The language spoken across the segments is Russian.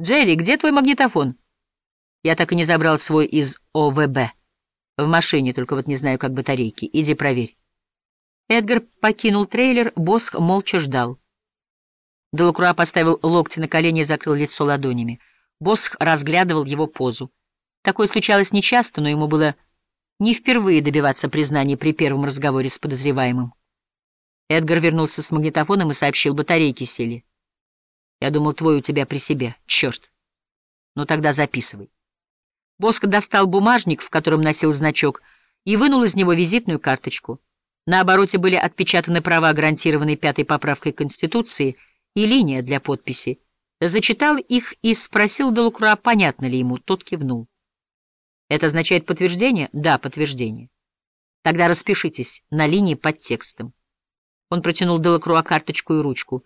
«Джерри, где твой магнитофон?» «Я так и не забрал свой из ОВБ. В машине, только вот не знаю, как батарейки. Иди проверь». Эдгар покинул трейлер, Босх молча ждал. Делакруа поставил локти на колени и закрыл лицо ладонями. Босх разглядывал его позу. Такое случалось нечасто, но ему было не впервые добиваться признания при первом разговоре с подозреваемым. Эдгар вернулся с магнитофоном и сообщил, батарейки сели. Я думал, твой у тебя при себе. Черт. Ну тогда записывай. Боск достал бумажник, в котором носил значок, и вынул из него визитную карточку. На обороте были отпечатаны права, гарантированные пятой поправкой Конституции, и линия для подписи. Зачитал их и спросил Делакруа, понятно ли ему. Тот кивнул. Это означает подтверждение? Да, подтверждение. Тогда распишитесь на линии под текстом. Он протянул Делакруа карточку и ручку.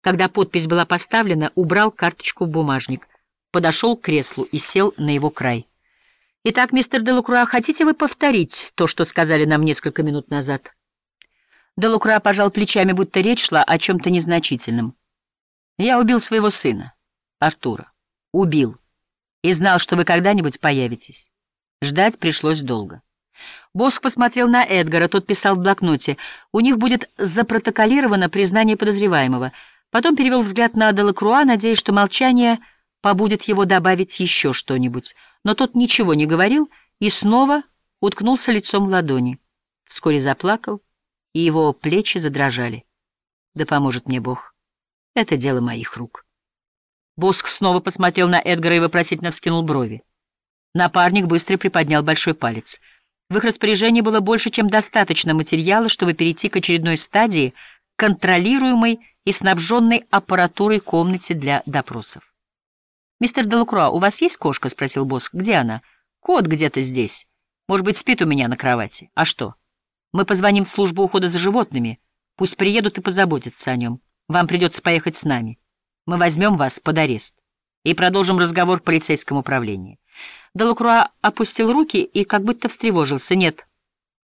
Когда подпись была поставлена, убрал карточку в бумажник, подошел к креслу и сел на его край. «Итак, мистер Делакруа, хотите вы повторить то, что сказали нам несколько минут назад?» Делакруа пожал плечами, будто речь шла о чем-то незначительном. «Я убил своего сына, Артура. Убил. И знал, что вы когда-нибудь появитесь. Ждать пришлось долго». Боск посмотрел на Эдгара, тот писал в блокноте. «У них будет запротоколировано признание подозреваемого». Потом перевел взгляд на Делакруа, надеясь, что молчание побудет его добавить еще что-нибудь. Но тот ничего не говорил и снова уткнулся лицом в ладони. Вскоре заплакал, и его плечи задрожали. Да поможет мне Бог. Это дело моих рук. Боск снова посмотрел на Эдгара и вопросительно вскинул брови. Напарник быстро приподнял большой палец. В их распоряжении было больше, чем достаточно материала, чтобы перейти к очередной стадии, контролируемой и снабженной аппаратурой комнате для допросов. «Мистер Делакруа, у вас есть кошка?» — спросил босс. «Где она?» «Кот где-то здесь. Может быть, спит у меня на кровати. А что?» «Мы позвоним в службу ухода за животными. Пусть приедут и позаботятся о нем. Вам придется поехать с нами. Мы возьмем вас под арест и продолжим разговор в полицейском управлении». Делакруа опустил руки и как будто встревожился. «Нет,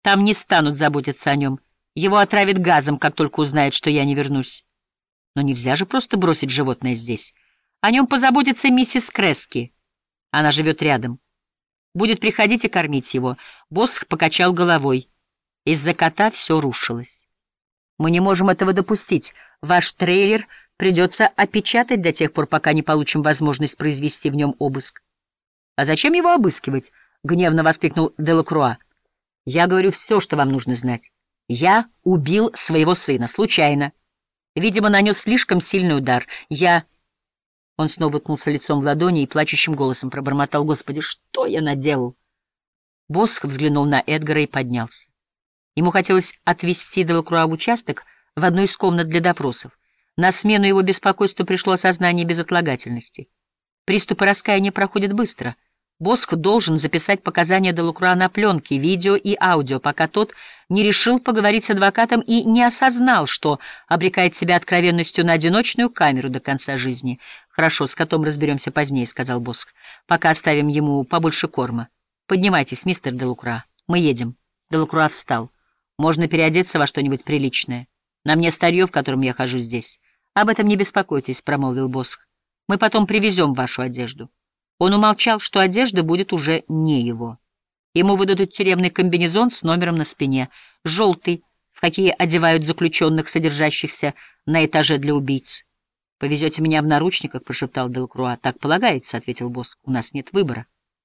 там не станут заботиться о нем. Его отравят газом, как только узнают, что я не вернусь». Но нельзя же просто бросить животное здесь. О нем позаботится миссис Крески. Она живет рядом. Будет приходить и кормить его. Босх покачал головой. Из-за кота все рушилось. Мы не можем этого допустить. Ваш трейлер придется опечатать до тех пор, пока не получим возможность произвести в нем обыск. А зачем его обыскивать? Гневно воскликнул Делакруа. Я говорю все, что вам нужно знать. Я убил своего сына, случайно. Видимо, нанес слишком сильный удар. Я... Он снова уткнулся лицом в ладони и плачущим голосом пробормотал. «Господи, что я наделал?» Босх взглянул на Эдгара и поднялся. Ему хотелось отвезти Делакруа в участок в одну из комнат для допросов. На смену его беспокойству пришло осознание безотлагательности. Приступы раскаяния проходят быстро — Боск должен записать показания Делакруа на пленке, видео и аудио, пока тот не решил поговорить с адвокатом и не осознал, что обрекает себя откровенностью на одиночную камеру до конца жизни. «Хорошо, с котом разберемся позднее», — сказал Боск. «Пока оставим ему побольше корма. Поднимайтесь, мистер Делакруа. Мы едем». Делакруа встал. «Можно переодеться во что-нибудь приличное. На мне старье, в котором я хожу здесь. Об этом не беспокойтесь», — промолвил Боск. «Мы потом привезем вашу одежду». Он умолчал, что одежда будет уже не его. Ему выдадут тюремный комбинезон с номером на спине, желтый, в какие одевают заключенных, содержащихся на этаже для убийц. «Повезете меня в наручниках», — прошептал Делкруа. «Так полагается», — ответил босс. «У нас нет выбора».